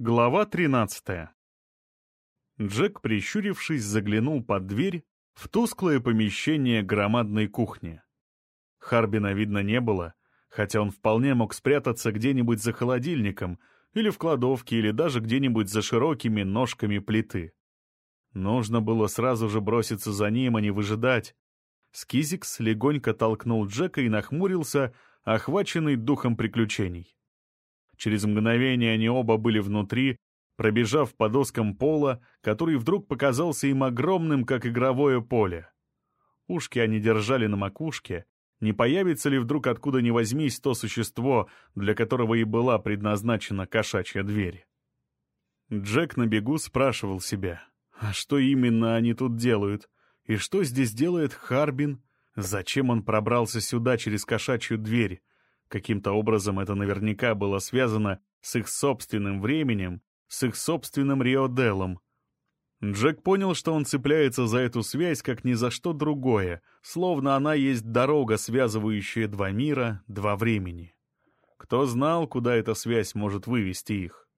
Глава 13. Джек, прищурившись, заглянул под дверь в тусклое помещение громадной кухни. Харбина видно не было, хотя он вполне мог спрятаться где-нибудь за холодильником или в кладовке, или даже где-нибудь за широкими ножками плиты. Нужно было сразу же броситься за ним, а не выжидать. Скизикс легонько толкнул Джека и нахмурился, охваченный духом приключений. Через мгновение они оба были внутри, пробежав по доскам пола, который вдруг показался им огромным, как игровое поле. Ушки они держали на макушке. Не появится ли вдруг откуда ни возьмись то существо, для которого и была предназначена кошачья дверь? Джек на бегу спрашивал себя, а что именно они тут делают? И что здесь делает Харбин? Зачем он пробрался сюда через кошачью дверь? Каким-то образом это наверняка было связано с их собственным временем, с их собственным Риоделом. Джек понял, что он цепляется за эту связь как ни за что другое, словно она есть дорога, связывающая два мира, два времени. Кто знал, куда эта связь может вывести их?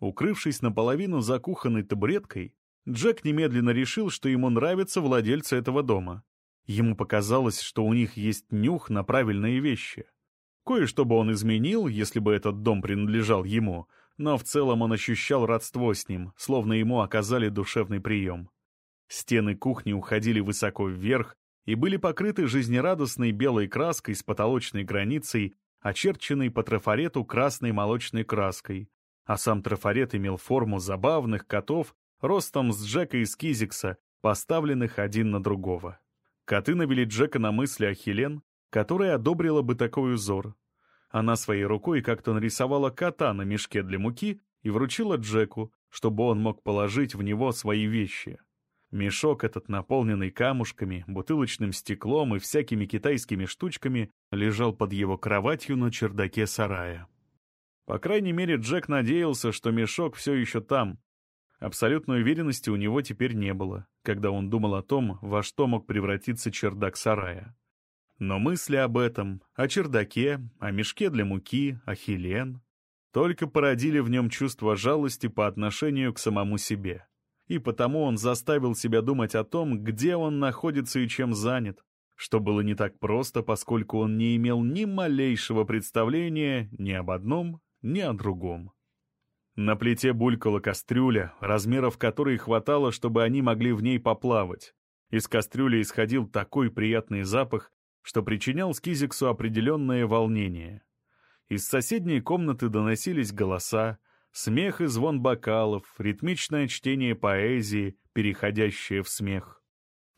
Укрывшись наполовину за кухонной табуреткой, Джек немедленно решил, что ему нравятся владельцы этого дома. Ему показалось, что у них есть нюх на правильные вещи. Кое-что бы он изменил, если бы этот дом принадлежал ему, но в целом он ощущал родство с ним, словно ему оказали душевный прием. Стены кухни уходили высоко вверх и были покрыты жизнерадостной белой краской с потолочной границей, очерченной по трафарету красной молочной краской, а сам трафарет имел форму забавных котов ростом с Джека и Скизикса, поставленных один на другого. Коты навели Джека на мысли о Хелен, которая одобрила бы такой узор. Она своей рукой как-то нарисовала кота на мешке для муки и вручила Джеку, чтобы он мог положить в него свои вещи. Мешок этот, наполненный камушками, бутылочным стеклом и всякими китайскими штучками, лежал под его кроватью на чердаке сарая. По крайней мере, Джек надеялся, что мешок все еще там. Абсолютной уверенности у него теперь не было, когда он думал о том, во что мог превратиться чердак сарая. Но мысли об этом, о чердаке, о мешке для муки, о Хелен, только породили в нем чувство жалости по отношению к самому себе. И потому он заставил себя думать о том, где он находится и чем занят, что было не так просто, поскольку он не имел ни малейшего представления ни об одном, ни о другом. На плите булькала кастрюля, размеров которой хватало, чтобы они могли в ней поплавать. Из кастрюли исходил такой приятный запах, что причинял Скизиксу определенное волнение. Из соседней комнаты доносились голоса, смех и звон бокалов, ритмичное чтение поэзии, переходящее в смех.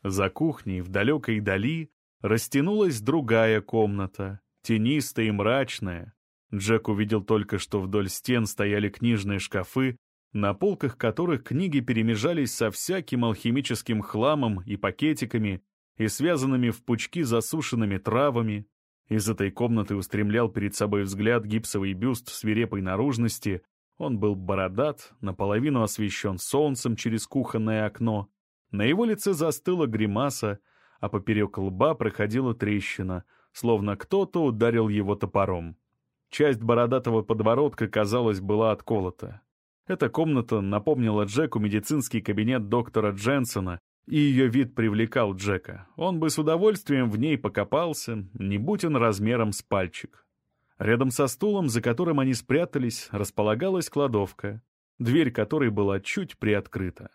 За кухней, в далекой дали, растянулась другая комната, тенистая и мрачная. Джек увидел только, что вдоль стен стояли книжные шкафы, на полках которых книги перемежались со всяким алхимическим хламом и пакетиками, и связанными в пучки засушенными травами. Из этой комнаты устремлял перед собой взгляд гипсовый бюст свирепой наружности. Он был бородат, наполовину освещен солнцем через кухонное окно. На его лице застыла гримаса, а поперек лба проходила трещина, словно кто-то ударил его топором. Часть бородатого подбородка, казалось, была отколота. Эта комната напомнила Джеку медицинский кабинет доктора Дженсона, и ее вид привлекал Джека. Он бы с удовольствием в ней покопался, не будь он размером с пальчик. Рядом со стулом, за которым они спрятались, располагалась кладовка, дверь которой была чуть приоткрыта.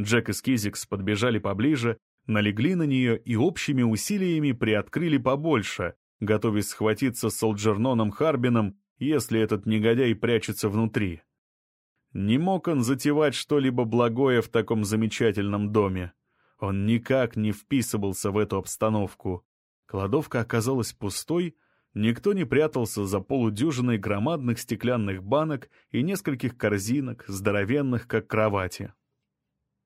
Джек и Скизикс подбежали поближе, налегли на нее и общими усилиями приоткрыли побольше, готовясь схватиться с Солджерноном Харбином, если этот негодяй прячется внутри. Не мог он затевать что-либо благое в таком замечательном доме. Он никак не вписывался в эту обстановку. Кладовка оказалась пустой, никто не прятался за полудюжиной громадных стеклянных банок и нескольких корзинок, здоровенных, как кровати.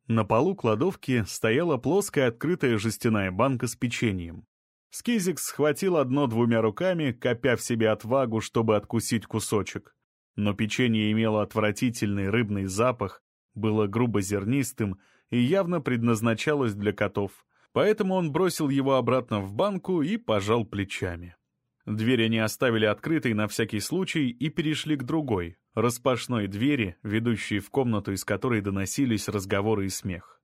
На полу кладовки стояла плоская открытая жестяная банка с печеньем. Скизик схватил одно двумя руками, копя в себе отвагу, чтобы откусить кусочек. Но печенье имело отвратительный рыбный запах, было грубо зернистым и явно предназначалось для котов, поэтому он бросил его обратно в банку и пожал плечами. Дверь они оставили открытой на всякий случай и перешли к другой, распашной двери, ведущей в комнату, из которой доносились разговоры и смех.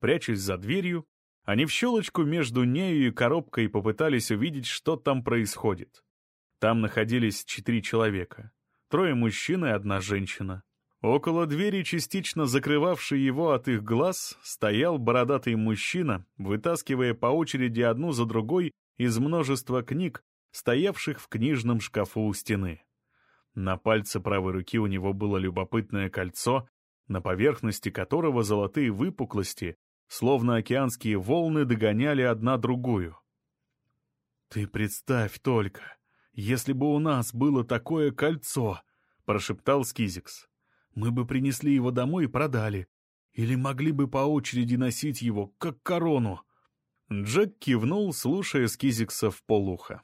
Прячась за дверью, они в щелочку между нею и коробкой попытались увидеть, что там происходит. Там находились четыре человека. Трое мужчин и одна женщина. Около двери, частично закрывавшей его от их глаз, стоял бородатый мужчина, вытаскивая по очереди одну за другой из множества книг, стоявших в книжном шкафу у стены. На пальце правой руки у него было любопытное кольцо, на поверхности которого золотые выпуклости, словно океанские волны, догоняли одна другую. «Ты представь только, если бы у нас было такое кольцо!» — прошептал Скизикс. «Мы бы принесли его домой и продали. Или могли бы по очереди носить его, как корону». Джек кивнул, слушая Скизикса в полухо.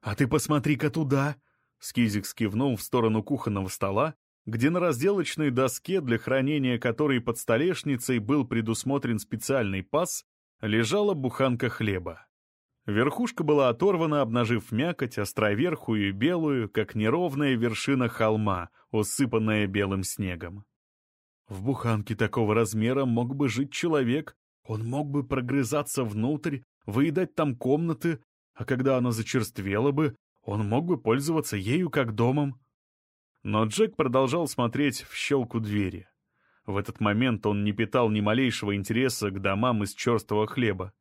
«А ты посмотри-ка туда!» Скизик скивнул в сторону кухонного стола, где на разделочной доске, для хранения которой под столешницей был предусмотрен специальный паз, лежала буханка хлеба. Верхушка была оторвана, обнажив мякоть, островерхую и белую, как неровная вершина холма, усыпанная белым снегом. В буханке такого размера мог бы жить человек, он мог бы прогрызаться внутрь, выедать там комнаты, а когда она зачерствела бы, он мог бы пользоваться ею как домом. Но Джек продолжал смотреть в щелку двери. В этот момент он не питал ни малейшего интереса к домам из черствого хлеба.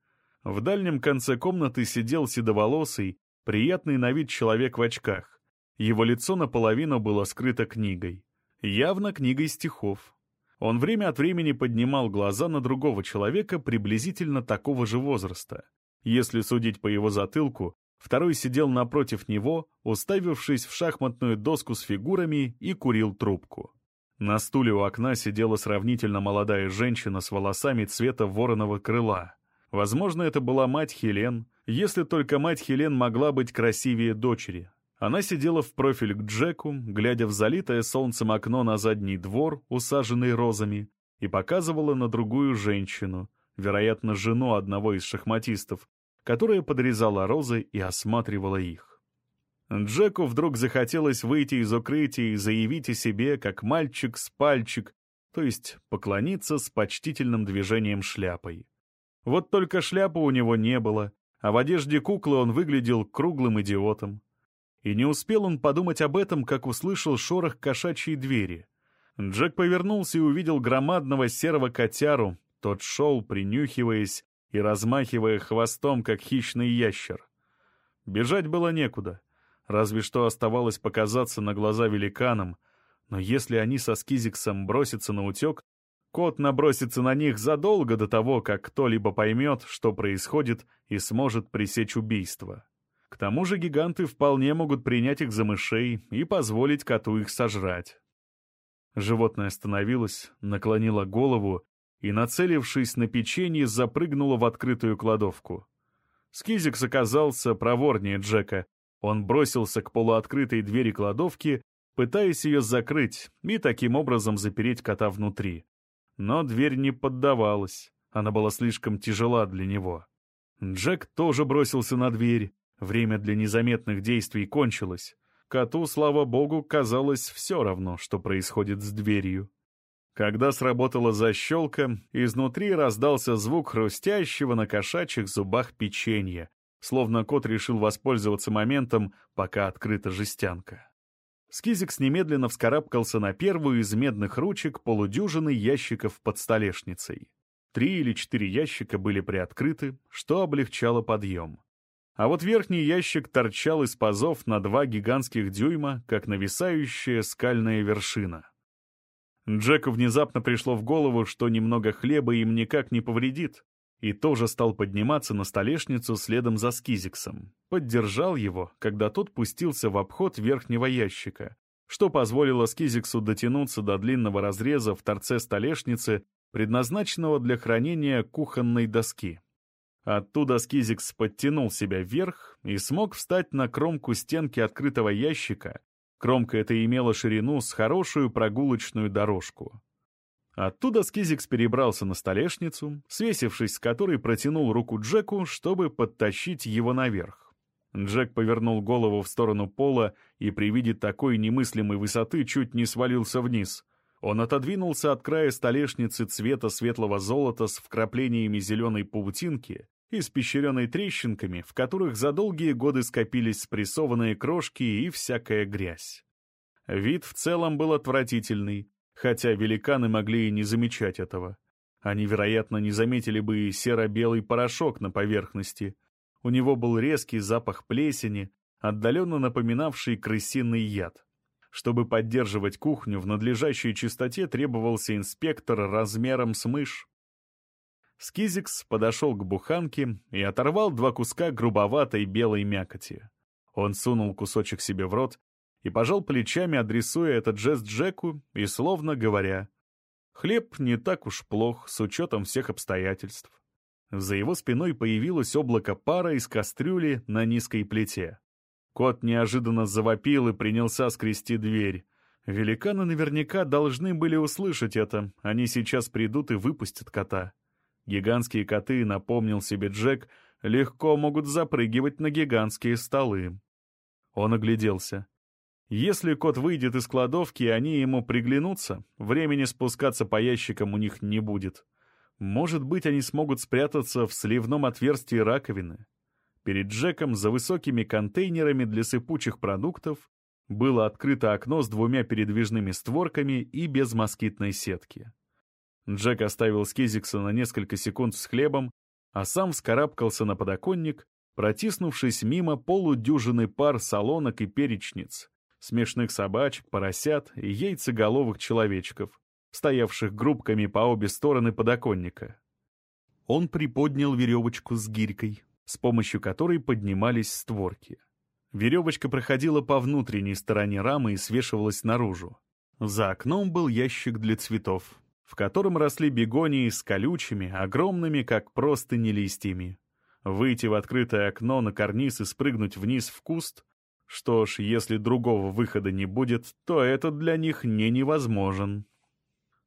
В дальнем конце комнаты сидел седоволосый, приятный на вид человек в очках. Его лицо наполовину было скрыто книгой. Явно книгой стихов. Он время от времени поднимал глаза на другого человека приблизительно такого же возраста. Если судить по его затылку, второй сидел напротив него, уставившись в шахматную доску с фигурами и курил трубку. На стуле у окна сидела сравнительно молодая женщина с волосами цвета вороного крыла. Возможно, это была мать Хелен, если только мать Хелен могла быть красивее дочери. Она сидела в профиль к Джеку, глядя в залитое солнцем окно на задний двор, усаженный розами, и показывала на другую женщину, вероятно, жену одного из шахматистов, которая подрезала розы и осматривала их. Джеку вдруг захотелось выйти из укрытия и заявить о себе, как мальчик с пальчик, то есть поклониться с почтительным движением шляпой. Вот только шляпы у него не было, а в одежде куклы он выглядел круглым идиотом. И не успел он подумать об этом, как услышал шорох кошачьей двери. Джек повернулся и увидел громадного серого котяру, тот шел, принюхиваясь и размахивая хвостом, как хищный ящер. Бежать было некуда, разве что оставалось показаться на глаза великанам, но если они со Скизиксом бросятся на утек, кот набросится на них задолго до того, как кто-либо поймет, что происходит, и сможет пресечь убийство. К тому же гиганты вполне могут принять их за мышей и позволить коту их сожрать. Животное остановилось, наклонило голову и, нацелившись на печенье, запрыгнула в открытую кладовку. Скизикс оказался проворнее Джека. Он бросился к полуоткрытой двери кладовки, пытаясь ее закрыть и таким образом запереть кота внутри. Но дверь не поддавалась, она была слишком тяжела для него. Джек тоже бросился на дверь. Время для незаметных действий кончилось. Коту, слава богу, казалось все равно, что происходит с дверью. Когда сработала защелка, изнутри раздался звук хрустящего на кошачьих зубах печенья, словно кот решил воспользоваться моментом, пока открыта жестянка. Скизикс немедленно вскарабкался на первую из медных ручек полудюжины ящиков под столешницей. Три или четыре ящика были приоткрыты, что облегчало подъем. А вот верхний ящик торчал из пазов на два гигантских дюйма, как нависающая скальная вершина. Джеку внезапно пришло в голову, что немного хлеба им никак не повредит, и тоже стал подниматься на столешницу следом за Скизиксом. Поддержал его, когда тот пустился в обход верхнего ящика, что позволило Скизиксу дотянуться до длинного разреза в торце столешницы, предназначенного для хранения кухонной доски. Оттуда Скизикс подтянул себя вверх и смог встать на кромку стенки открытого ящика, Кромка эта имела ширину с хорошую прогулочную дорожку. Оттуда Скизикс перебрался на столешницу, свесившись с которой протянул руку Джеку, чтобы подтащить его наверх. Джек повернул голову в сторону пола и при виде такой немыслимой высоты чуть не свалился вниз. Он отодвинулся от края столешницы цвета светлого золота с вкраплениями зеленой паутинки, испещренной трещинками, в которых за долгие годы скопились спрессованные крошки и всякая грязь. Вид в целом был отвратительный, хотя великаны могли и не замечать этого. Они, вероятно, не заметили бы и серо-белый порошок на поверхности. У него был резкий запах плесени, отдаленно напоминавший крысиный яд. Чтобы поддерживать кухню в надлежащей чистоте требовался инспектор размером с мышь. Скизикс подошел к буханке и оторвал два куска грубоватой белой мякоти. Он сунул кусочек себе в рот и пожал плечами, адресуя этот жест Джеку и словно говоря, «Хлеб не так уж плох с учетом всех обстоятельств». За его спиной появилось облако пара из кастрюли на низкой плите. Кот неожиданно завопил и принялся скрести дверь. Великаны наверняка должны были услышать это, они сейчас придут и выпустят кота. Гигантские коты, напомнил себе Джек, легко могут запрыгивать на гигантские столы. Он огляделся. Если кот выйдет из кладовки, и они ему приглянутся, времени спускаться по ящикам у них не будет. Может быть, они смогут спрятаться в сливном отверстии раковины. Перед Джеком за высокими контейнерами для сыпучих продуктов было открыто окно с двумя передвижными створками и без москитной сетки. Джек оставил Скизикса на несколько секунд с хлебом, а сам вскарабкался на подоконник, протиснувшись мимо полудюжины пар солонок и перечниц, смешных собачек, поросят и яйцеголовых человечков, стоявших группками по обе стороны подоконника. Он приподнял веревочку с гирькой, с помощью которой поднимались створки. Веревочка проходила по внутренней стороне рамы и свешивалась наружу. За окном был ящик для цветов в котором росли бегонии с колючими, огромными, как простыни, листьями. Выйти в открытое окно на карниз и спрыгнуть вниз в куст? Что ж, если другого выхода не будет, то этот для них не невозможен.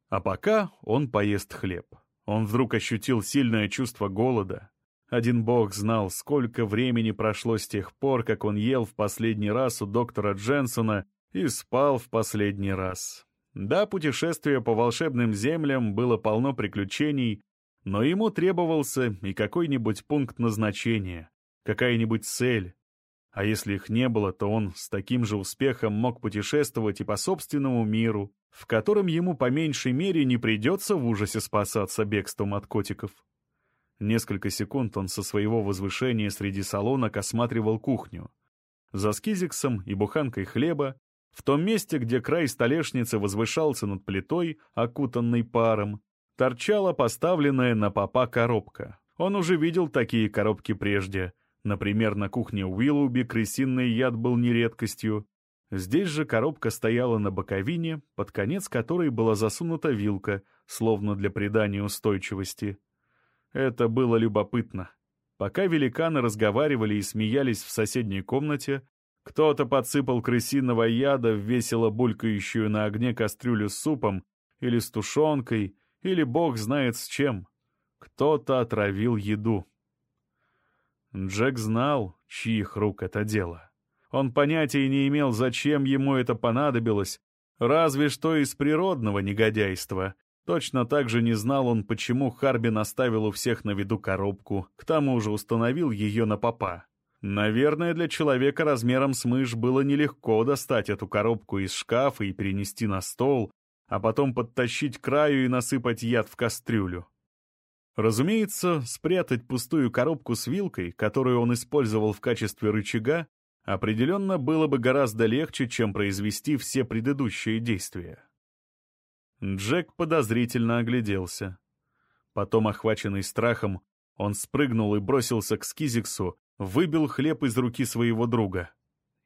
А пока он поест хлеб. Он вдруг ощутил сильное чувство голода. Один бог знал, сколько времени прошло с тех пор, как он ел в последний раз у доктора Дженсона и спал в последний раз. Да, путешествие по волшебным землям было полно приключений, но ему требовался и какой-нибудь пункт назначения, какая-нибудь цель. А если их не было, то он с таким же успехом мог путешествовать и по собственному миру, в котором ему по меньшей мере не придется в ужасе спасаться бегством от котиков. Несколько секунд он со своего возвышения среди салонок осматривал кухню. За скизиксом и буханкой хлеба в том месте, где край столешницы возвышался над плитой, окутанной паром, торчала поставленная на попа коробка. Он уже видел такие коробки прежде. Например, на кухне Уиллуби крысиный яд был не редкостью. Здесь же коробка стояла на боковине, под конец которой была засунута вилка, словно для придания устойчивости. Это было любопытно. Пока великаны разговаривали и смеялись в соседней комнате, кто-то подсыпал крысиного яда в весело булькающую на огне кастрюлю с супом или с тушенкой, или бог знает с чем. Кто-то отравил еду. Джек знал, чьих рук это дело. Он понятия не имел, зачем ему это понадобилось, разве что из природного негодяйства. Точно так же не знал он, почему Харбин оставил у всех на виду коробку, к тому же установил ее на попа. Наверное, для человека размером с мышь было нелегко достать эту коробку из шкафа и перенести на стол, а потом подтащить краю и насыпать яд в кастрюлю. Разумеется, спрятать пустую коробку с вилкой, которую он использовал в качестве рычага, определенно было бы гораздо легче, чем произвести все предыдущие действия. Джек подозрительно огляделся. Потом, охваченный страхом, он спрыгнул и бросился к Скизиксу, выбил хлеб из руки своего друга.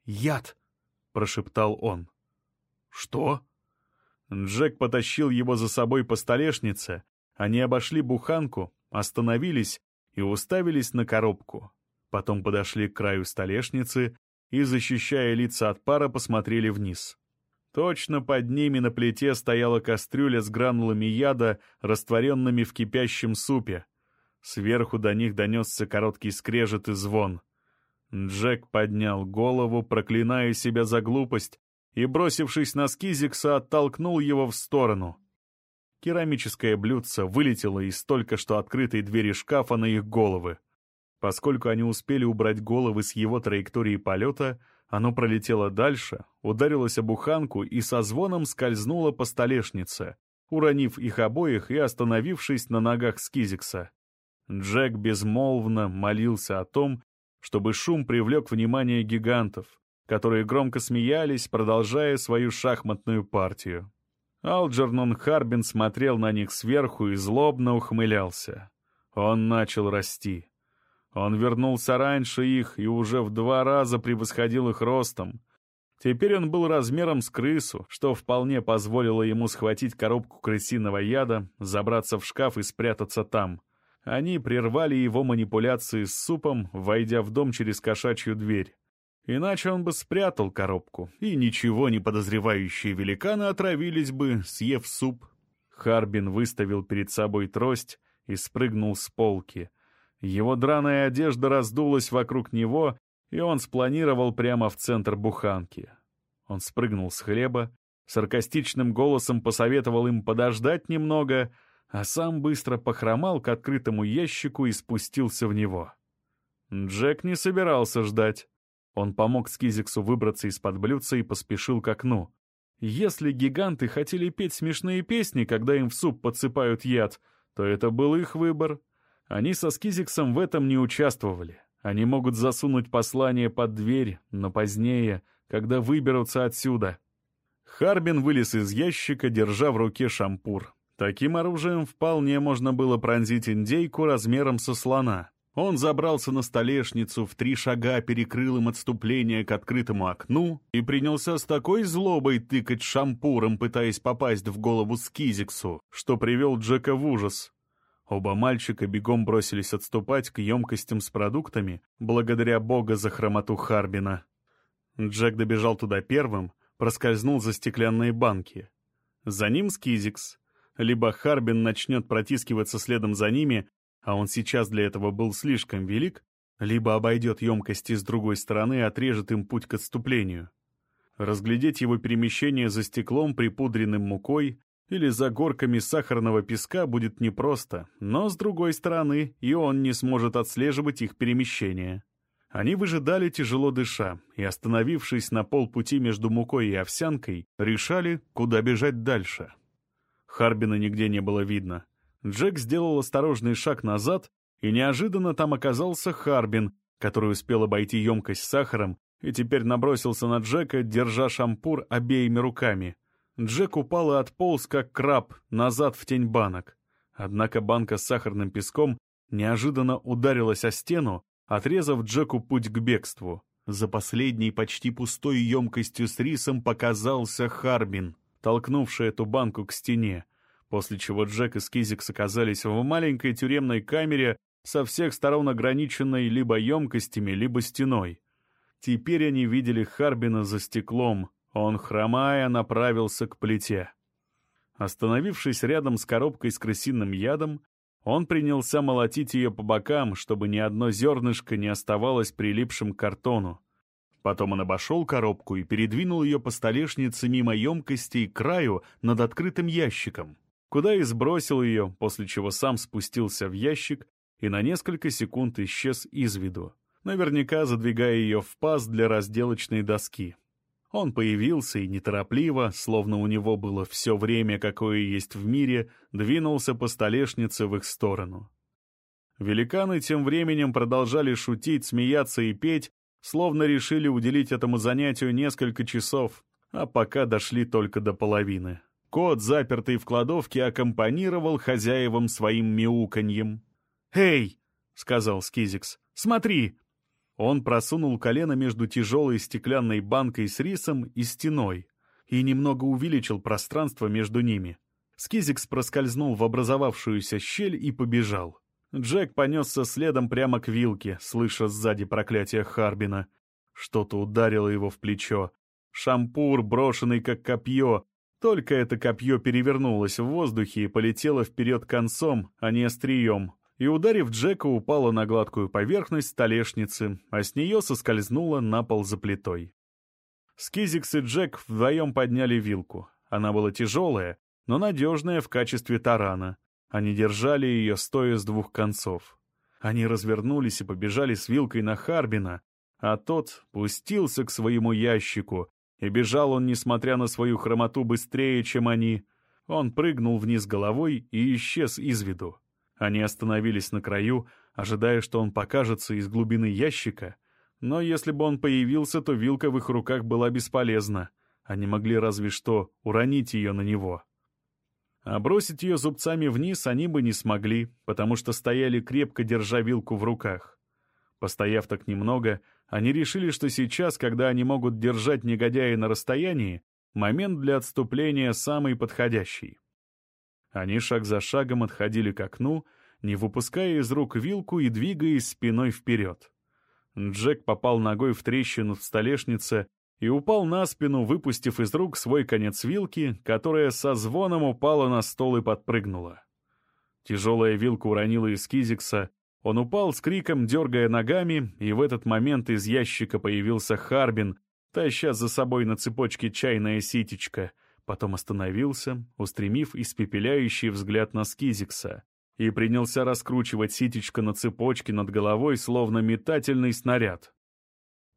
«Яд!» — прошептал он. «Что?» Джек потащил его за собой по столешнице. Они обошли буханку, остановились и уставились на коробку. Потом подошли к краю столешницы и, защищая лица от пара, посмотрели вниз. Точно под ними на плите стояла кастрюля с гранулами яда, растворенными в кипящем супе. Сверху до них донесся короткий скрежет и звон. Джек поднял голову, проклиная себя за глупость, и, бросившись на Скизикса, оттолкнул его в сторону. Керамическое блюдце вылетело из только что открытой двери шкафа на их головы. Поскольку они успели убрать головы с его траектории полета, оно пролетело дальше, ударилось об уханку и со звоном скользнуло по столешнице, уронив их обоих и остановившись на ногах Скизикса. Джек безмолвно молился о том, чтобы шум привлек внимание гигантов, которые громко смеялись, продолжая свою шахматную партию. Алджернон Харбин смотрел на них сверху и злобно ухмылялся. Он начал расти. Он вернулся раньше их и уже в два раза превосходил их ростом. Теперь он был размером с крысу, что вполне позволило ему схватить коробку крысиного яда, забраться в шкаф и спрятаться там. Они прервали его манипуляции с супом, войдя в дом через кошачью дверь. Иначе он бы спрятал коробку, и ничего не подозревающие великаны отравились бы, съев суп. Харбин выставил перед собой трость и спрыгнул с полки. Его драная одежда раздулась вокруг него, и он спланировал прямо в центр буханки. Он спрыгнул с хлеба, саркастичным голосом посоветовал им подождать немного, а сам быстро похромал к открытому ящику и спустился в него. Джек не собирался ждать. Он помог Скизиксу выбраться из-под блюдца и поспешил к окну. Если гиганты хотели петь смешные песни, когда им в суп подсыпают яд, то это был их выбор. Они со Скизиксом в этом не участвовали. Они могут засунуть послание под дверь, но позднее, когда выберутся отсюда. Харбин вылез из ящика, держа в руке шампур. Таким оружием вполне можно было пронзить индейку размером со слона. Он забрался на столешницу, в три шага перекрыл им отступление к открытому окну и принялся с такой злобой тыкать шампуром, пытаясь попасть в голову Скизиксу, что привел Джека в ужас. Оба мальчика бегом бросились отступать к емкостям с продуктами, благодаря бога за хромоту Харбина. Джек добежал туда первым, проскользнул за стеклянные банки. За ним Скизикс. Либо Харбин начнет протискиваться следом за ними, а он сейчас для этого был слишком велик, либо обойдет емкости с другой стороны и отрежет им путь к отступлению. Разглядеть его перемещение за стеклом, припудренным мукой, или за горками сахарного песка будет непросто, но, с другой стороны, и он не сможет отслеживать их перемещение. Они выжидали, тяжело дыша, и, остановившись на полпути между мукой и овсянкой, решали, куда бежать дальше. Харбина нигде не было видно. Джек сделал осторожный шаг назад, и неожиданно там оказался Харбин, который успел обойти емкость с сахаром и теперь набросился на Джека, держа шампур обеими руками — Джек упал и отполз, как краб, назад в тень банок. Однако банка с сахарным песком неожиданно ударилась о стену, отрезав Джеку путь к бегству. За последней почти пустой емкостью с рисом показался Харбин, толкнувший эту банку к стене, после чего Джек и Скизикс оказались в маленькой тюремной камере со всех сторон ограниченной либо емкостями, либо стеной. Теперь они видели Харбина за стеклом, он, хромая, направился к плите. Остановившись рядом с коробкой с крысиным ядом, он принялся молотить ее по бокам, чтобы ни одно зернышко не оставалось прилипшим к картону. Потом он обошел коробку и передвинул ее по столешнице мимо емкости и краю над открытым ящиком, куда и сбросил ее, после чего сам спустился в ящик и на несколько секунд исчез из виду, наверняка задвигая ее в паз для разделочной доски. Он появился и неторопливо, словно у него было все время, какое есть в мире, двинулся по столешнице в их сторону. Великаны тем временем продолжали шутить, смеяться и петь, словно решили уделить этому занятию несколько часов, а пока дошли только до половины. Кот, запертый в кладовке, аккомпанировал хозяевам своим мяуканьем. «Эй!» — сказал Скизикс. «Смотри, он просунул колено между тяжелой стеклянной банкой с рисом и стеной и немного увеличил пространство между ними. Скизикс проскользнул в образовавшуюся щель и побежал. Джек понесся следом прямо к вилке, слыша сзади проклятия Харбина. Что-то ударило его в плечо. Шампур, брошенный как копье. Только это копье перевернулось в воздухе и полетело вперед концом, а не острием, и, ударив Джека, упала на гладкую поверхность столешницы, а с нее соскользнула на пол за плитой. Скизикс и Джек вдвоем подняли вилку. Она была тяжелая, но надежная в качестве тарана. Они держали ее, стоя с двух концов. Они развернулись и побежали с вилкой на Харбина, а тот пустился к своему ящику, и бежал он, несмотря на свою хромоту, быстрее, чем они. Он прыгнул вниз головой и исчез из виду. Они остановились на краю, ожидая, что он покажется из глубины ящика, но если бы он появился, то вилка в их руках была бесполезна. Они могли разве что уронить ее на него. А бросить ее зубцами вниз они бы не смогли, потому что стояли крепко, держа вилку в руках. Постояв так немного, они решили, что сейчас, когда они могут держать негодяя на расстоянии, момент для отступления самый подходящий. Они шаг за шагом отходили к окну, не выпуская из рук вилку и двигаясь спиной вперед. Джек попал ногой в трещину в столешнице и упал на спину, выпустив из рук свой конец вилки, которая со звоном упала на стол и подпрыгнула. Тяжелая вилка уронила из Кизикса, он упал с криком, дергая ногами, и в этот момент из ящика появился Харбин, таща за собой на цепочке чайное ситечко, потом остановился, устремив испепеляющий взгляд на Скизикса, и принялся раскручивать ситечко на цепочке над головой, словно метательный снаряд.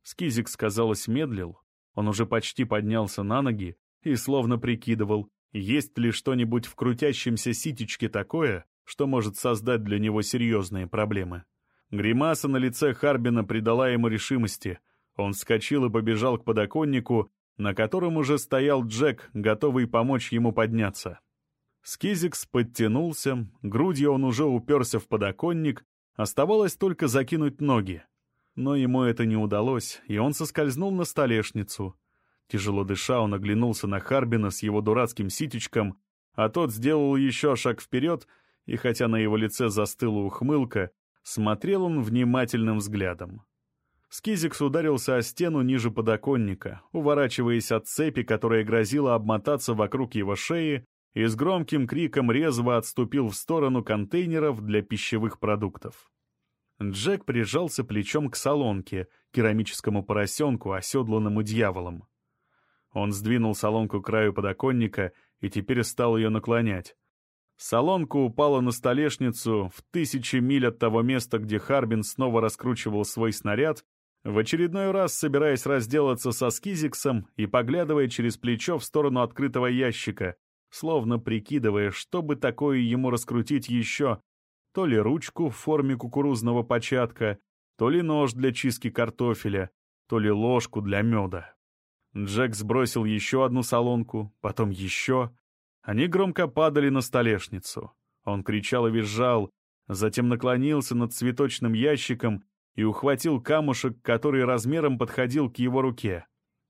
Скизикс, казалось, медлил, он уже почти поднялся на ноги и словно прикидывал, есть ли что-нибудь в крутящемся ситечке такое, что может создать для него серьезные проблемы. Гримаса на лице Харбина придала ему решимости. Он вскочил и побежал к подоконнику, на котором уже стоял Джек, готовый помочь ему подняться. Скизикс подтянулся, грудью он уже уперся в подоконник, оставалось только закинуть ноги. Но ему это не удалось, и он соскользнул на столешницу. Тяжело дыша, он оглянулся на Харбина с его дурацким ситечком, а тот сделал еще шаг вперед, и хотя на его лице застыла ухмылка, смотрел он внимательным взглядом. Скизикс ударился о стену ниже подоконника, уворачиваясь от цепи, которая грозила обмотаться вокруг его шеи, и с громким криком резво отступил в сторону контейнеров для пищевых продуктов. Джек прижался плечом к солонке, керамическому поросенку, оседланному дьяволом. Он сдвинул солонку к краю подоконника и теперь стал ее наклонять. Солонка упала на столешницу в тысячи миль от того места, где Харбин снова раскручивал свой снаряд, в очередной раз собираясь разделаться со Скизиксом и поглядывая через плечо в сторону открытого ящика, словно прикидывая, что бы такое ему раскрутить еще, то ли ручку в форме кукурузного початка, то ли нож для чистки картофеля, то ли ложку для меда. Джек сбросил еще одну солонку, потом еще. Они громко падали на столешницу. Он кричал и визжал, затем наклонился над цветочным ящиком и ухватил камушек, который размером подходил к его руке.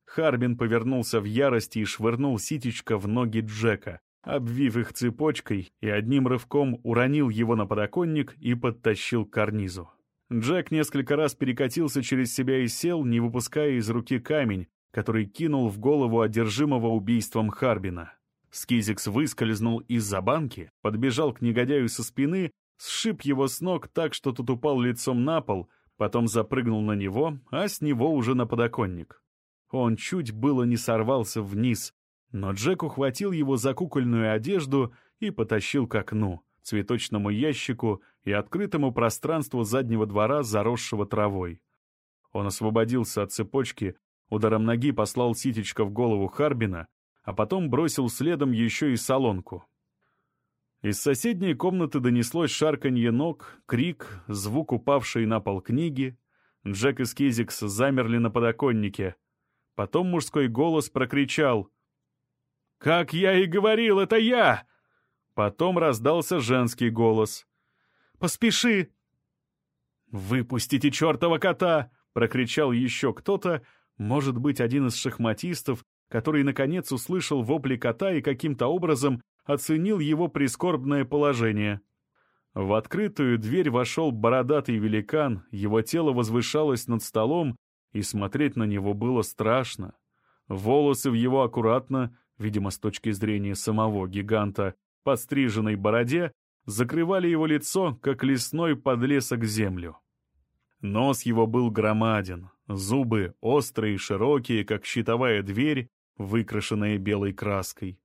Харбин повернулся в ярости и швырнул ситечко в ноги Джека обвив их цепочкой, и одним рывком уронил его на подоконник и подтащил к карнизу. Джек несколько раз перекатился через себя и сел, не выпуская из руки камень, который кинул в голову одержимого убийством Харбина. Скизикс выскользнул из-за банки, подбежал к негодяю со спины, сшиб его с ног так, что тот упал лицом на пол, потом запрыгнул на него, а с него уже на подоконник. Он чуть было не сорвался вниз, но Джек ухватил его за кукольную одежду и потащил к окну, цветочному ящику и открытому пространству заднего двора, заросшего травой. Он освободился от цепочки, ударом ноги послал ситечко в голову Харбина, а потом бросил следом еще и солонку. Из соседней комнаты донеслось шарканье ног, крик, звук упавшей на пол книги. Джек и Скизикс замерли на подоконнике. Потом мужской голос прокричал — «Как я и говорил, это я!» Потом раздался женский голос. «Поспеши!» «Выпустите чертова кота!» — прокричал еще кто-то, может быть, один из шахматистов, который, наконец, услышал вопли кота и каким-то образом оценил его прискорбное положение. В открытую дверь вошел бородатый великан, его тело возвышалось над столом, и смотреть на него было страшно. Волосы в его аккуратно видимо, с точки зрения самого гиганта, подстриженной бороде, закрывали его лицо, как лесной подлесок землю. Нос его был громаден, зубы острые и широкие, как щитовая дверь, выкрашенная белой краской.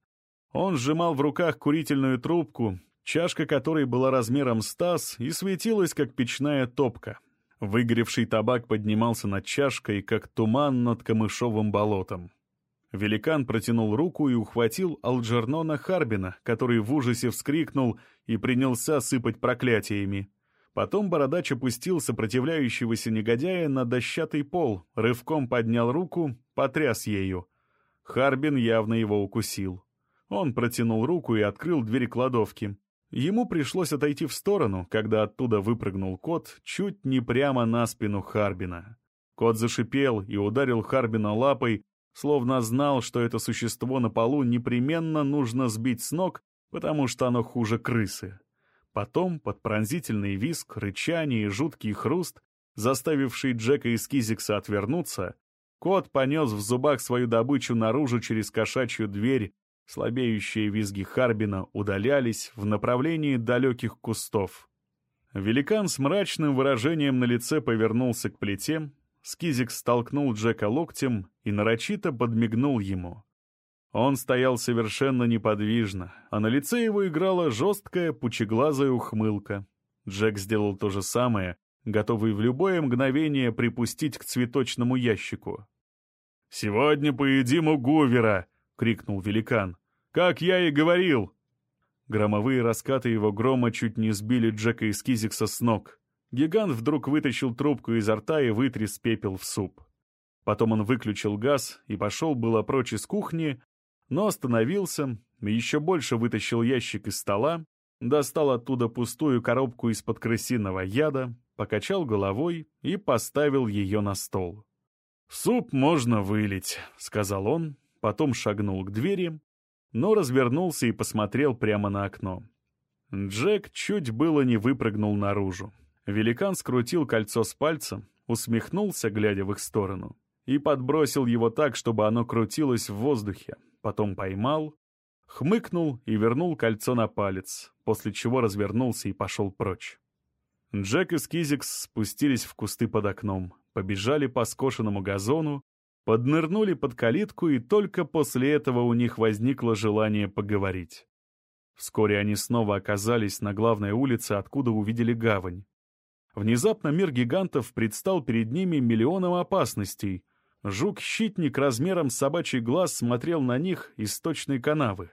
Он сжимал в руках курительную трубку, чашка которой была размером с таз и светилась, как печная топка. Выгоревший табак поднимался над чашкой, как туман над камышовым болотом. Великан протянул руку и ухватил Алджернона Харбина, который в ужасе вскрикнул и принялся сыпать проклятиями. Потом бородач опустил сопротивляющегося негодяя на дощатый пол, рывком поднял руку, потряс ею. Харбин явно его укусил. Он протянул руку и открыл дверь кладовки. Ему пришлось отойти в сторону, когда оттуда выпрыгнул кот чуть не прямо на спину Харбина. Кот зашипел и ударил Харбина лапой, словно знал, что это существо на полу непременно нужно сбить с ног, потому что оно хуже крысы. Потом, под пронзительный визг, рычание и жуткий хруст, заставивший Джека и Скизикса отвернуться, кот понес в зубах свою добычу наружу через кошачью дверь, слабеющие визги Харбина удалялись в направлении далеких кустов. Великан с мрачным выражением на лице повернулся к плите, Скизик столкнул Джека локтем и нарочито подмигнул ему. Он стоял совершенно неподвижно, а на лице его играла жесткая пучеглазая ухмылка. Джек сделал то же самое, готовый в любое мгновение припустить к цветочному ящику. «Сегодня поедим у Гувера!» — крикнул великан. «Как я и говорил!» Громовые раскаты его грома чуть не сбили Джека и Скизикса с ног. Гигант вдруг вытащил трубку изо рта и вытряс пепел в суп. Потом он выключил газ и пошел было прочь из кухни, но остановился, еще больше вытащил ящик из стола, достал оттуда пустую коробку из-под крысиного яда, покачал головой и поставил ее на стол. «Суп можно вылить», — сказал он, потом шагнул к двери, но развернулся и посмотрел прямо на окно. Джек чуть было не выпрыгнул наружу. Великан скрутил кольцо с пальцем, усмехнулся, глядя в их сторону, и подбросил его так, чтобы оно крутилось в воздухе, потом поймал, хмыкнул и вернул кольцо на палец, после чего развернулся и пошел прочь. Джек и Скизикс спустились в кусты под окном, побежали по скошенному газону, поднырнули под калитку, и только после этого у них возникло желание поговорить. Вскоре они снова оказались на главной улице, откуда увидели гавань. Внезапно мир гигантов предстал перед ними миллионом опасностей — Жук-щитник размером с собачий глаз смотрел на них из точной канавы.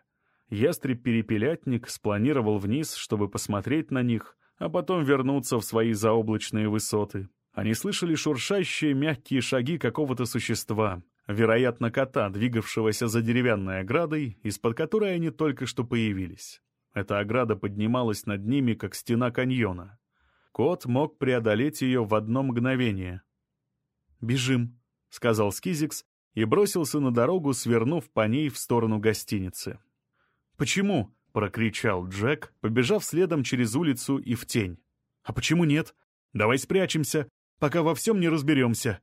Ястреб-перепелятник спланировал вниз, чтобы посмотреть на них, а потом вернуться в свои заоблачные высоты. Они слышали шуршащие мягкие шаги какого-то существа, вероятно, кота, двигавшегося за деревянной оградой, из-под которой они только что появились. Эта ограда поднималась над ними, как стена каньона. Кот мог преодолеть ее в одно мгновение. «Бежим», — сказал Скизикс и бросился на дорогу, свернув по ней в сторону гостиницы. «Почему?» — прокричал Джек, побежав следом через улицу и в тень. «А почему нет? Давай спрячемся, пока во всем не разберемся.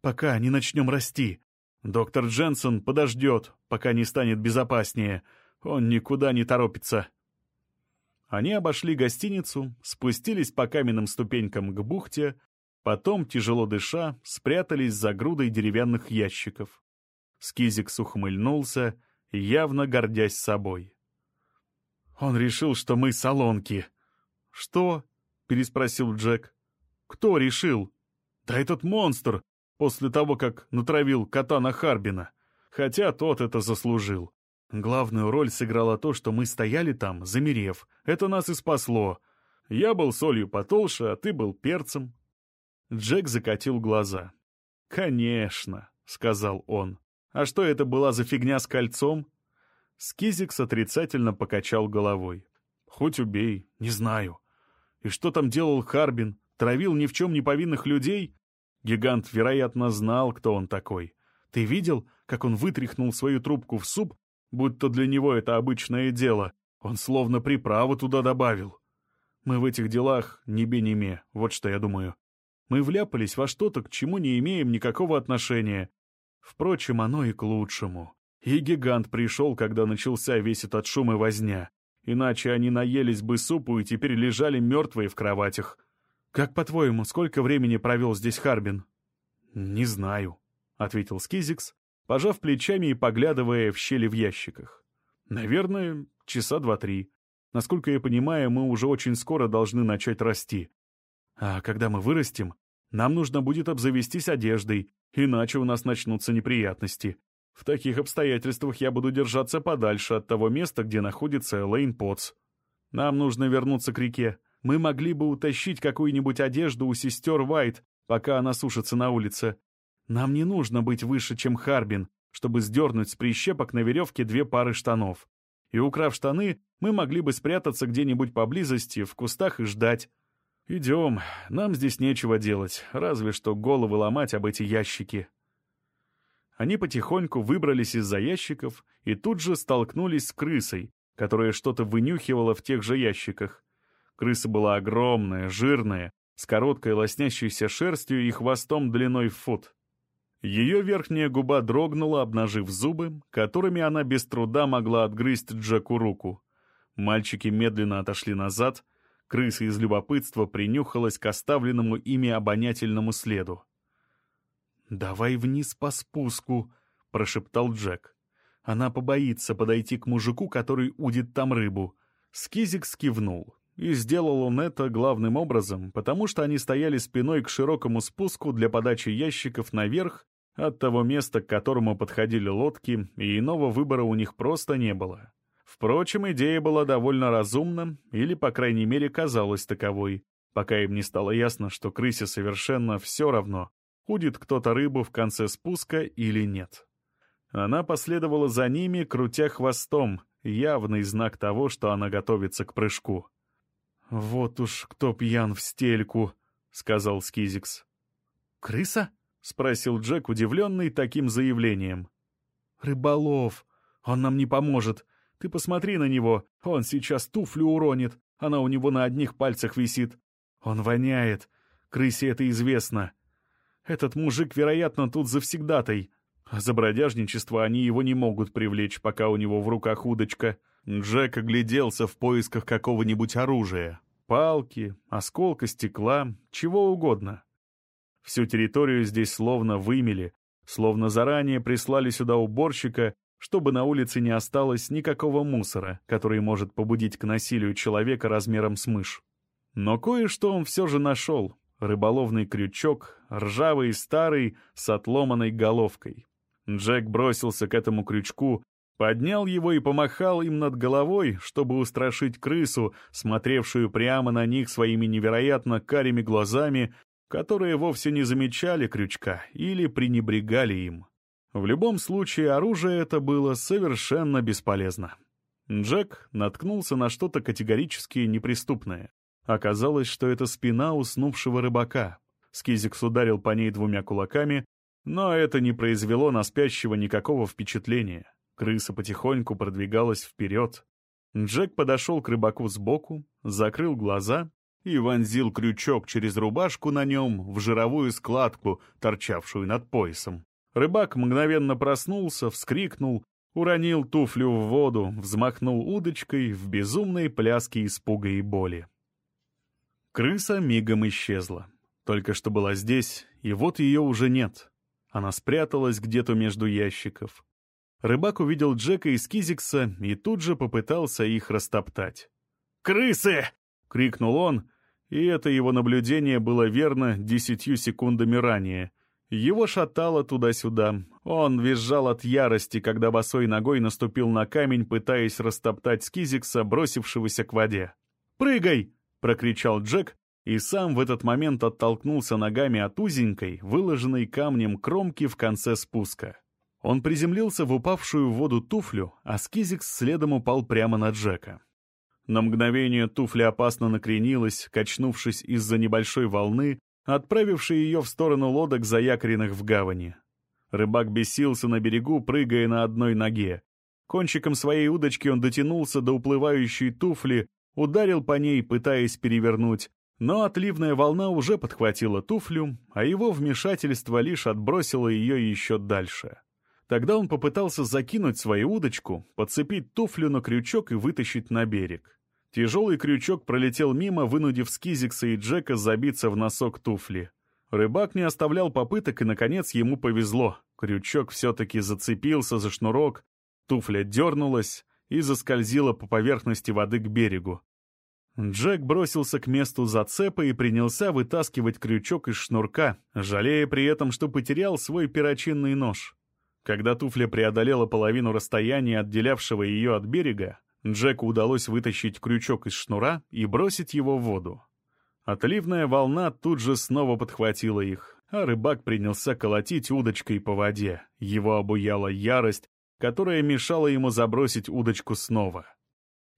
Пока не начнем расти. Доктор Дженсон подождет, пока не станет безопаснее. Он никуда не торопится». Они обошли гостиницу, спустились по каменным ступенькам к бухте, Потом, тяжело дыша, спрятались за грудой деревянных ящиков. Скизикс ухмыльнулся, явно гордясь собой. «Он решил, что мы солонки». «Что?» — переспросил Джек. «Кто решил?» «Да этот монстр, после того, как натравил кота на Харбина. Хотя тот это заслужил. Главную роль сыграло то, что мы стояли там, замерев. Это нас и спасло. Я был солью потолще, а ты был перцем. Джек закатил глаза. «Конечно», — сказал он. «А что это была за фигня с кольцом?» Скизикс отрицательно покачал головой. «Хоть убей, не знаю. И что там делал Харбин? Травил ни в чем не повинных людей?» Гигант, вероятно, знал, кто он такой. «Ты видел, как он вытряхнул свою трубку в суп, будто для него это обычное дело? Он словно приправу туда добавил. Мы в этих делах не бе вот что я думаю. Мы вляпались во что-то, к чему не имеем никакого отношения. Впрочем, оно и к лучшему. И гигант пришел, когда начался весь этот шум и возня. иначе они наелись бы супу и теперь лежали мертвые в кроватях. Как по-твоему, сколько времени провел здесь Харбин? Не знаю, — ответил Скизикс, пожав плечами и поглядывая в щели в ящиках. Наверное, часа два-три. Насколько я понимаю, мы уже очень скоро должны начать расти. А когда мы вырастем, нам нужно будет обзавестись одеждой, иначе у нас начнутся неприятности. В таких обстоятельствах я буду держаться подальше от того места, где находится Лейн Потс. Нам нужно вернуться к реке. Мы могли бы утащить какую-нибудь одежду у сестер Уайт, пока она сушится на улице. Нам не нужно быть выше, чем Харбин, чтобы сдернуть с прищепок на веревке две пары штанов. И, украв штаны, мы могли бы спрятаться где-нибудь поблизости, в кустах и ждать. Идем, нам здесь нечего делать, разве что головы ломать об эти ящики. Они потихоньку выбрались из-за ящиков и тут же столкнулись с крысой, которая что-то вынюхивала в тех же ящиках. Крыса была огромная, жирная, с короткой лоснящейся шерстью и хвостом длиной в фут. Ее верхняя губа дрогнула, обнажив зубы, которыми она без труда могла отгрызть Джеку руку. Мальчики медленно отошли назад, крыса из любопытства принюхалась к оставленному ими обонятельному следу. «Давай вниз по спуску», — прошептал Джек. «Она побоится подойти к мужику, который удит там рыбу». Скизик скивнул. И сделал он это главным образом, потому что они стояли спиной к широкому спуску для подачи ящиков наверх от того места, к которому подходили лодки, и иного выбора у них просто не было. Впрочем, идея была довольно разумна, или, по крайней мере, казалась таковой, пока им не стало ясно, что крысе совершенно все равно, ходит кто-то рыбу в конце спуска или нет. Она последовала за ними, крутя хвостом, явный знак того, что она готовится к прыжку. «Вот уж кто пьян в стельку», — сказал Скизикс. «Крыса?» — спросил Джек, удивленный таким заявлением. «Рыболов! Он нам не поможет. Ты посмотри на него, он сейчас туфлю уронит, она у него на одних пальцах висит. Он воняет. Крысе это известно. Этот мужик, вероятно, тут завсегдатай. За бродяжничество они его не могут привлечь, пока у него в руках удочка». Джек огляделся в поисках какого-нибудь оружия. Палки, осколка стекла, чего угодно. Всю территорию здесь словно вымели, словно заранее прислали сюда уборщика, чтобы на улице не осталось никакого мусора, который может побудить к насилию человека размером с мышь. Но кое-что он все же нашел. Рыболовный крючок, ржавый и старый, с отломанной головкой. Джек бросился к этому крючку, поднял его и помахал им над головой, чтобы устрашить крысу, смотревшую прямо на них своими невероятно карими глазами которые вовсе не замечали крючка или пренебрегали им. В любом случае, оружие это было совершенно бесполезно. Джек наткнулся на что-то категорически неприступное. Оказалось, что это спина уснувшего рыбака. Скизикс ударил по ней двумя кулаками, но это не произвело на спящего никакого впечатления. Крыса потихоньку продвигалась вперед. Джек подошел к рыбаку сбоку, закрыл глаза и вонзил крючок через рубашку на нем в жировую складку, торчавшую над поясом. Рыбак мгновенно проснулся, вскрикнул, уронил туфлю в воду, взмахнул удочкой в безумной пляске испуга и боли. Крыса мигом исчезла. Только что была здесь, и вот ее уже нет. Она спряталась где-то между ящиков. Рыбак увидел Джека из Кизикса и тут же попытался их растоптать. «Крысы!» — крикнул он, и это его наблюдение было верно десятью секундами ранее. Его шатало туда-сюда. Он визжал от ярости, когда босой ногой наступил на камень, пытаясь растоптать Скизикса, бросившегося к воде. «Прыгай!» — прокричал Джек, и сам в этот момент оттолкнулся ногами от узенькой, выложенной камнем кромки в конце спуска. Он приземлился в упавшую в воду туфлю, а Скизикс следом упал прямо на Джека. На мгновение туфля опасно накренилась, качнувшись из-за небольшой волны, отправившей ее в сторону лодок, заякоренных в гавани. Рыбак бесился на берегу, прыгая на одной ноге. Кончиком своей удочки он дотянулся до уплывающей туфли, ударил по ней, пытаясь перевернуть, но отливная волна уже подхватила туфлю, а его вмешательство лишь отбросило ее еще дальше. Тогда он попытался закинуть свою удочку, подцепить туфлю на крючок и вытащить на берег. Тяжелый крючок пролетел мимо, вынудив Скизикса и Джека забиться в носок туфли. Рыбак не оставлял попыток, и, наконец, ему повезло. Крючок все-таки зацепился за шнурок, туфля дернулась и заскользила по поверхности воды к берегу. Джек бросился к месту зацепа и принялся вытаскивать крючок из шнурка, жалея при этом, что потерял свой перочинный нож. Когда туфля преодолела половину расстояния, отделявшего ее от берега, Джеку удалось вытащить крючок из шнура и бросить его в воду. Отливная волна тут же снова подхватила их, а рыбак принялся колотить удочкой по воде. Его обуяла ярость, которая мешала ему забросить удочку снова.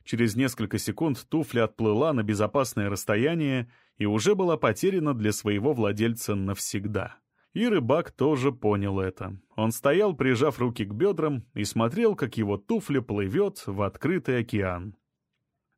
Через несколько секунд туфля отплыла на безопасное расстояние и уже была потеряна для своего владельца навсегда. И рыбак тоже понял это. Он стоял, прижав руки к бедрам, и смотрел, как его туфля плывет в открытый океан.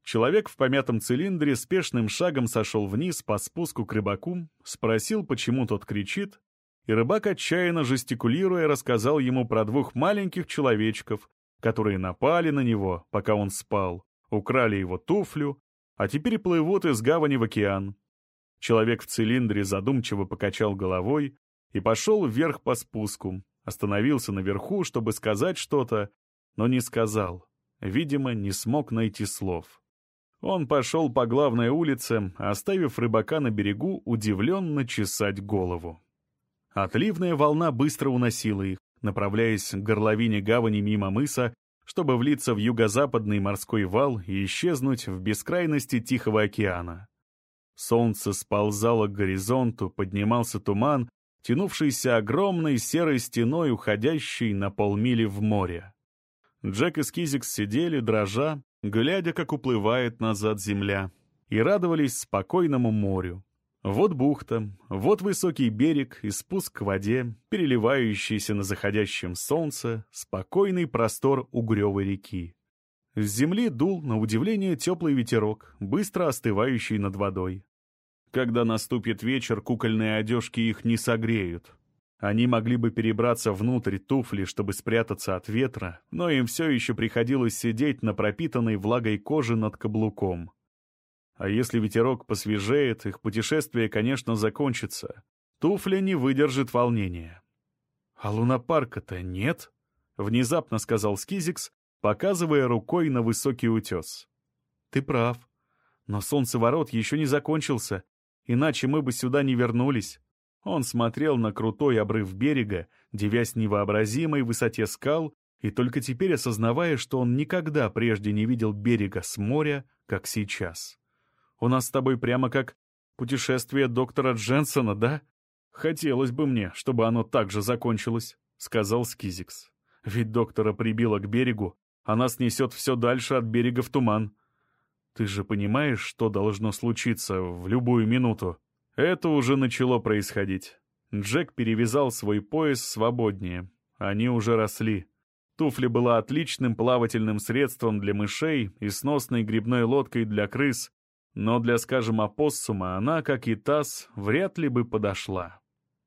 Человек в помятом цилиндре спешным шагом сошел вниз по спуску к рыбаку, спросил, почему тот кричит, и рыбак, отчаянно жестикулируя, рассказал ему про двух маленьких человечков, которые напали на него, пока он спал, украли его туфлю, а теперь плывут из гавани в океан. Человек в цилиндре задумчиво покачал головой и пошел вверх по спуску, остановился наверху, чтобы сказать что-то, но не сказал. Видимо, не смог найти слов. Он пошел по главной улице, оставив рыбака на берегу удивленно чесать голову. Отливная волна быстро уносила их, направляясь к горловине гавани мимо мыса, чтобы влиться в юго-западный морской вал и исчезнуть в бескрайности Тихого океана. Солнце сползало к горизонту, поднимался туман, тянувшийся огромной серой стеной, уходящей на полмили в море. Джек и Скизикс сидели, дрожа, глядя, как уплывает назад земля, и радовались спокойному морю, вот бухта, вот высокий берег и спуск к воде, переливающийся на заходящем солнце, спокойный простор угревой реки. С земли дул, на удивление, теплый ветерок, быстро остывающий над водой. Когда наступит вечер, кукольные одежки их не согреют. Они могли бы перебраться внутрь туфли, чтобы спрятаться от ветра, но им все еще приходилось сидеть на пропитанной влагой коже над каблуком. А если ветерок посвежеет, их путешествие, конечно, закончится. Туфля не выдержит волнения. «А лунопарка-то нет?» — внезапно сказал Скизикс, показывая рукой на высокий утес. «Ты прав. Но солнцеворот еще не закончился, иначе мы бы сюда не вернулись». Он смотрел на крутой обрыв берега, девясь невообразимой высоте скал, и только теперь осознавая, что он никогда прежде не видел берега с моря, как сейчас. У нас с тобой прямо как путешествие доктора Дженсона, да? Хотелось бы мне, чтобы оно так же закончилось», — сказал Скизикс. «Ведь доктора прибило к берегу, а нас несет все дальше от берега в туман. Ты же понимаешь, что должно случиться в любую минуту?» Это уже начало происходить. Джек перевязал свой пояс свободнее. Они уже росли. Туфля была отличным плавательным средством для мышей и сносной грибной лодкой для крыс, но для, скажем, опоссума она, как и таз, вряд ли бы подошла.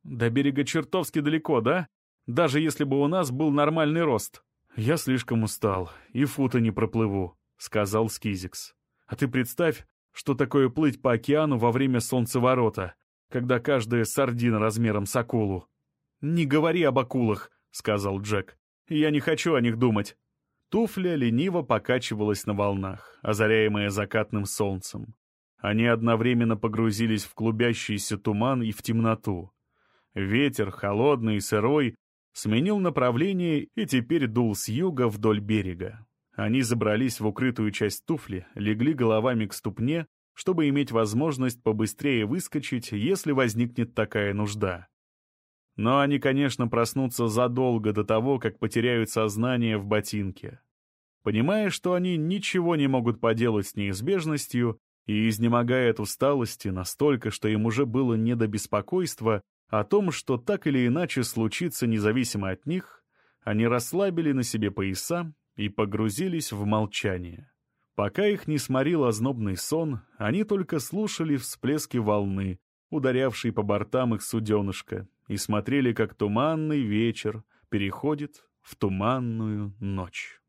До берега чертовски далеко, да? Даже если бы у нас был нормальный рост. Я слишком устал, и фута не проплыву, — сказал Скизикс. А ты представь, что такое плыть по океану во время солнцеворота, когда каждая сардина размером с акулу. «Не говори об акулах», — сказал Джек. «Я не хочу о них думать». Туфля лениво покачивалась на волнах, озаряемая закатным солнцем. Они одновременно погрузились в клубящийся туман и в темноту. Ветер, холодный и сырой, сменил направление и теперь дул с юга вдоль берега. Они забрались в укрытую часть туфли, легли головами к ступне, чтобы иметь возможность побыстрее выскочить, если возникнет такая нужда. Но они, конечно, проснутся задолго до того, как потеряют сознание в ботинке. Понимая, что они ничего не могут поделать с неизбежностью, и, изнемогая от усталости настолько, что им уже было не до беспокойства о том, что так или иначе случится независимо от них, они расслабили на себе пояса и погрузились в молчание. Пока их не сморил ознобный сон, они только слушали всплески волны, ударявшей по бортам их суденышка, и смотрели, как туманный вечер переходит в туманную ночь.